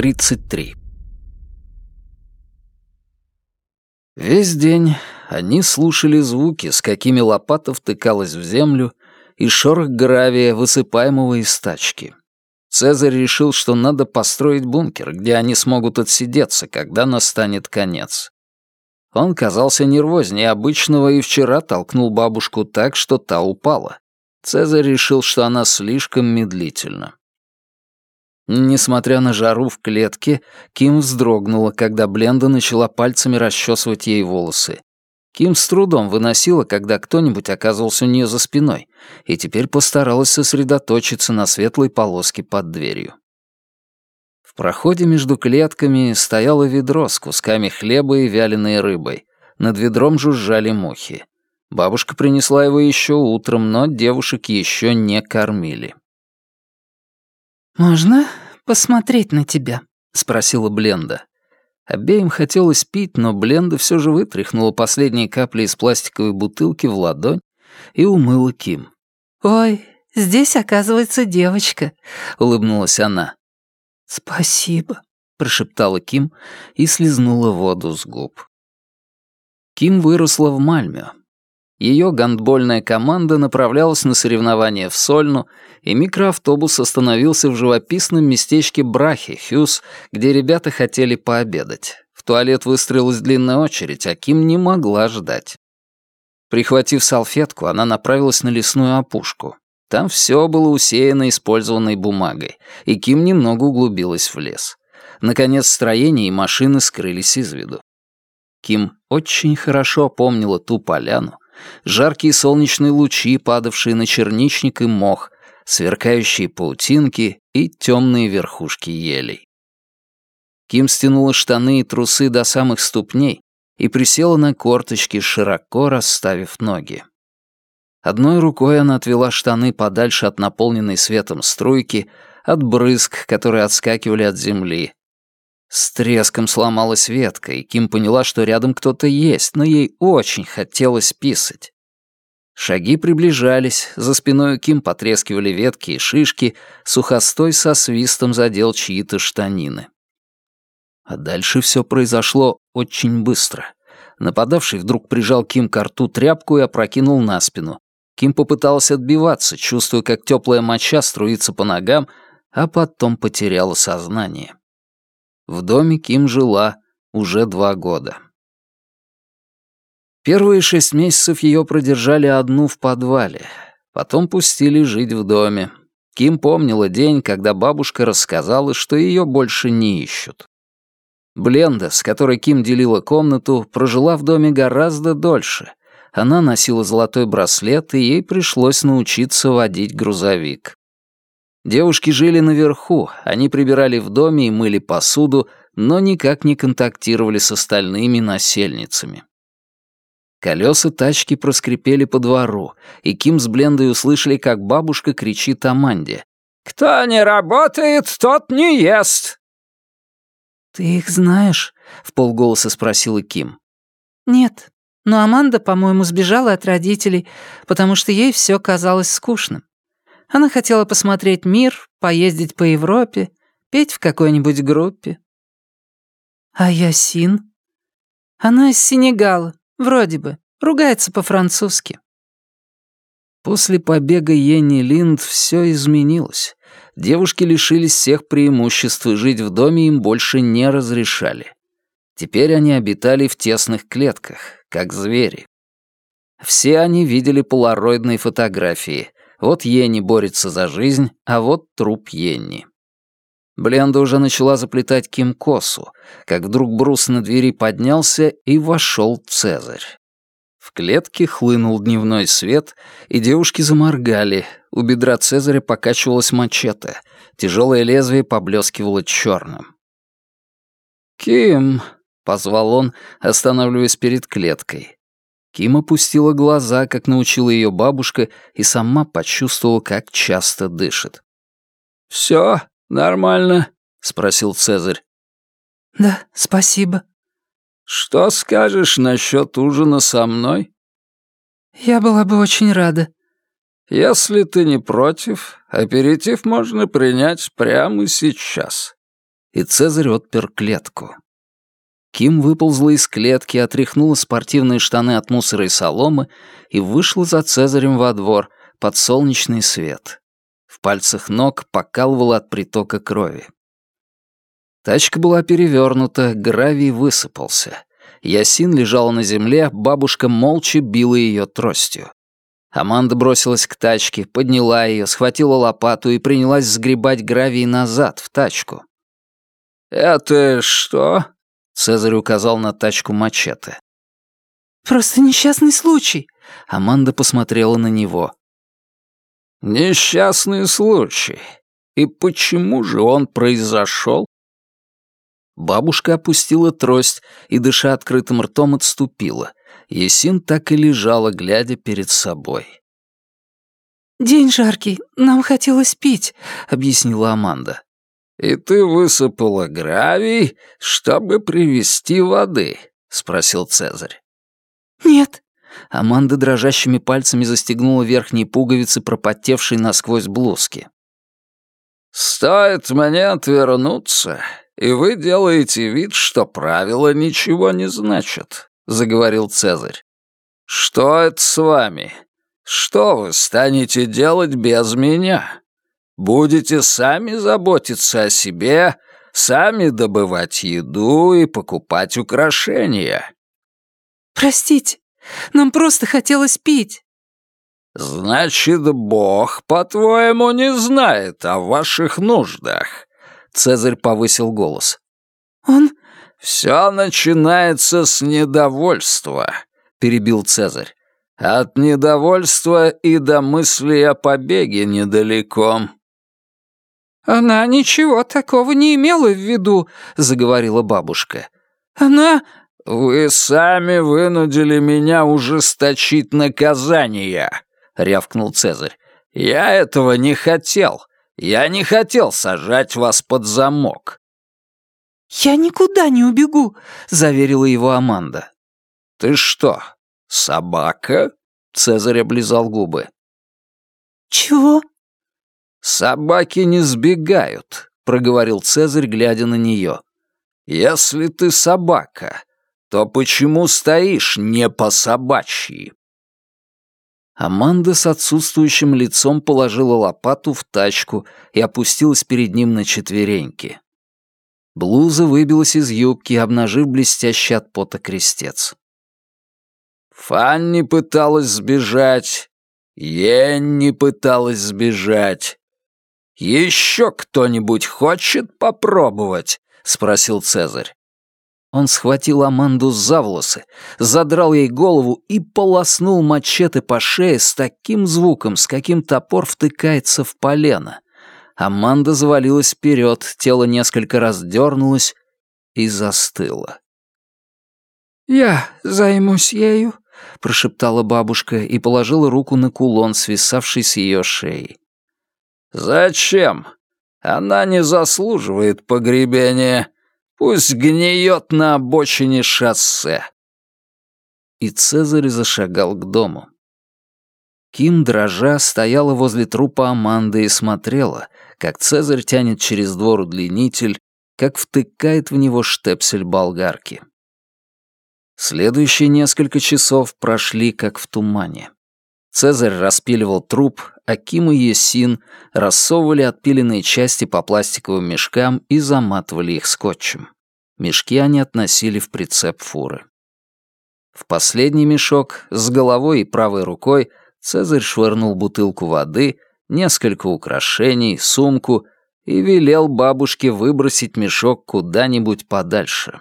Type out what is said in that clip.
33 Весь день они слушали звуки, с какими лопата втыкалась в землю, и шорох гравия, высыпаемого из тачки. Цезарь решил, что надо построить бункер, где они смогут отсидеться, когда настанет конец. Он казался нервознее обычного и вчера толкнул бабушку так, что та упала. Цезарь решил, что она слишком медлительна. Несмотря на жару в клетке, Ким вздрогнула, когда Бленда начала пальцами расчесывать ей волосы. Ким с трудом выносила, когда кто-нибудь оказывался у нее за спиной, и теперь постаралась сосредоточиться на светлой полоске под дверью. В проходе между клетками стояло ведро с кусками хлеба и вяленой рыбой. Над ведром жужжали мухи. Бабушка принесла его еще утром, но девушек еще не кормили. «Можно посмотреть на тебя?» — спросила Бленда. Обеим хотелось пить, но Бленда все же вытряхнула последние капли из пластиковой бутылки в ладонь и умыла Ким. «Ой, здесь, оказывается, девочка», — улыбнулась она. «Спасибо», — прошептала Ким и слезнула воду с губ. Ким выросла в Мальме. Ее гандбольная команда направлялась на соревнования в Сольну, и микроавтобус остановился в живописном местечке Брахи, Хьюз, где ребята хотели пообедать. В туалет выстроилась длинная очередь, а Ким не могла ждать. Прихватив салфетку, она направилась на лесную опушку. Там все было усеяно использованной бумагой, и Ким немного углубилась в лес. Наконец, строения и машины скрылись из виду. Ким очень хорошо помнила ту поляну, жаркие солнечные лучи, падавшие на черничник и мох, сверкающие паутинки и темные верхушки елей. Ким стянула штаны и трусы до самых ступней и присела на корточки, широко расставив ноги. Одной рукой она отвела штаны подальше от наполненной светом струйки, от брызг, которые отскакивали от земли. С треском сломалась ветка, и Ким поняла, что рядом кто-то есть, но ей очень хотелось писать. Шаги приближались, за спиной Ким потрескивали ветки и шишки, сухостой со свистом задел чьи-то штанины. А дальше все произошло очень быстро. Нападавший вдруг прижал Ким к рту тряпку и опрокинул на спину. Ким попыталась отбиваться, чувствуя, как теплая моча струится по ногам, а потом потеряла сознание. В доме Ким жила уже два года. Первые шесть месяцев ее продержали одну в подвале. Потом пустили жить в доме. Ким помнила день, когда бабушка рассказала, что ее больше не ищут. Бленда, с которой Ким делила комнату, прожила в доме гораздо дольше. Она носила золотой браслет, и ей пришлось научиться водить грузовик. Девушки жили наверху, они прибирали в доме и мыли посуду, но никак не контактировали с остальными насельницами. Колеса тачки проскрипели по двору, и Ким с Блендой услышали, как бабушка кричит Аманде. «Кто не работает, тот не ест!» «Ты их знаешь?» — в полголоса спросила Ким. «Нет, но Аманда, по-моему, сбежала от родителей, потому что ей все казалось скучным. Она хотела посмотреть мир, поездить по Европе, петь в какой-нибудь группе». «А Ясин?» «Она из Сенегала, Вроде бы. Ругается по-французски. После побега Йенни Линд все изменилось. Девушки лишились всех преимуществ, и жить в доме им больше не разрешали. Теперь они обитали в тесных клетках, как звери. Все они видели полароидные фотографии. Вот Йенни борется за жизнь, а вот труп Йенни. Бленда уже начала заплетать Ким косу, как вдруг брус на двери поднялся и вошел Цезарь. В клетке хлынул дневной свет, и девушки заморгали. У бедра Цезаря покачивалась мачете. Тяжелое лезвие поблескивало черным. «Ким!» — позвал он, останавливаясь перед клеткой. Ким опустила глаза, как научила ее бабушка, и сама почувствовала, как часто дышит. «Все «Нормально?» — спросил Цезарь. «Да, спасибо». «Что скажешь насчет ужина со мной?» «Я была бы очень рада». «Если ты не против, аперитив можно принять прямо сейчас». и Цезарь отпер клетку. Ким выползла из клетки, отряхнула спортивные штаны от мусора и соломы и вышла за Цезарем во двор под солнечный свет. В пальцах ног покалывала от притока крови. Тачка была перевернута, гравий высыпался. Ясин лежала на земле, бабушка молча била ее тростью. Аманда бросилась к тачке, подняла ее, схватила лопату и принялась сгребать гравий назад, в тачку. «Это что?» — Цезарь указал на тачку мачете. «Просто несчастный случай», — Аманда посмотрела на него. «Несчастный случай. И почему же он произошел?» Бабушка опустила трость и, дыша открытым ртом, отступила. Есин так и лежала, глядя перед собой. «День жаркий, нам хотелось пить», — объяснила Аманда. «И ты высыпала гравий, чтобы привезти воды?» — спросил Цезарь. «Нет». Аманда дрожащими пальцами застегнула верхние пуговицы, пропотевшей насквозь блузки. «Стоит мне отвернуться, и вы делаете вид, что правила ничего не значат», — заговорил Цезарь. «Что это с вами? Что вы станете делать без меня? Будете сами заботиться о себе, сами добывать еду и покупать украшения?» «Простите, нам просто хотелось пить». «Значит, Бог, по-твоему, не знает о ваших нуждах. Цезарь повысил голос. «Он...» «Все начинается с недовольства», — перебил Цезарь. «От недовольства и до мысли о побеге недалеко». «Она ничего такого не имела в виду», — заговорила бабушка. «Она...» «Вы сами вынудили меня ужесточить наказание», — рявкнул Цезарь. «Я этого не хотел. Я не хотел сажать вас под замок». «Я никуда не убегу», — заверила его Аманда. «Ты что, собака?» — Цезарь облизал губы. «Чего?» «Собаки не сбегают», — проговорил Цезарь, глядя на нее. «Если ты собака, то почему стоишь не по собачьи?» Аманда с отсутствующим лицом положила лопату в тачку и опустилась перед ним на четвереньки. Блуза выбилась из юбки, обнажив блестящий от пота крестец. Фанни пыталась сбежать, Енни пыталась сбежать. «Еще кто-нибудь хочет попробовать?» — спросил Цезарь. Он схватил Аманду за волосы, задрал ей голову и полоснул мачете по шее с таким звуком, с каким топор втыкается в полено. Аманда завалилась вперед, тело несколько раз дернулось и застыло. «Я займусь ею», — прошептала бабушка и положила руку на кулон, свисавший с ее шеи. «Зачем? Она не заслуживает погребения», Пусть гниет на обочине шоссе. И Цезарь зашагал к дому. Ким, дрожа, стояла возле трупа Аманды и смотрела, как Цезарь тянет через двор удлинитель, как втыкает в него штепсель болгарки. Следующие несколько часов прошли как в тумане. Цезарь распиливал труп, а Ким и Есин рассовывали отпиленные части по пластиковым мешкам и заматывали их скотчем. Мешки они относили в прицеп фуры. В последний мешок с головой и правой рукой Цезарь швырнул бутылку воды, несколько украшений, сумку и велел бабушке выбросить мешок куда-нибудь подальше.